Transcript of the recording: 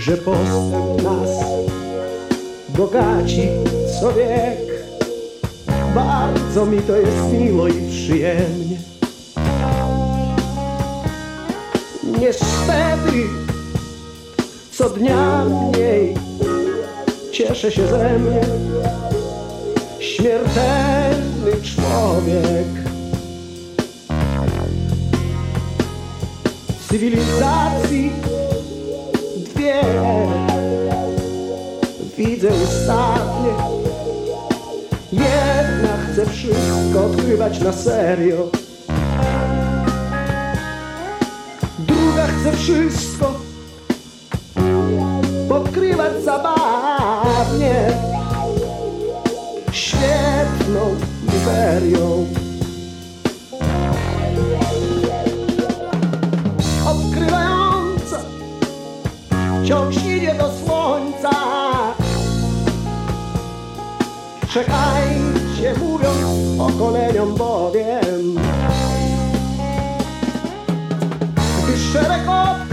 że postęp bogaci co wiek. Bardzo mi to jest miło i przyjemnie. Niestety, co dnia mniej cieszę się ze mnie śmiertelny człowiek. Cywilizacji chcę wszystko odkrywać na serio. Druga chce wszystko odkrywać zabawnie. Świetną imperią. Odkrywająca ciąg idzie do słońca. Czekaj lubią, pokoleniom bowiem. Gdy szereg op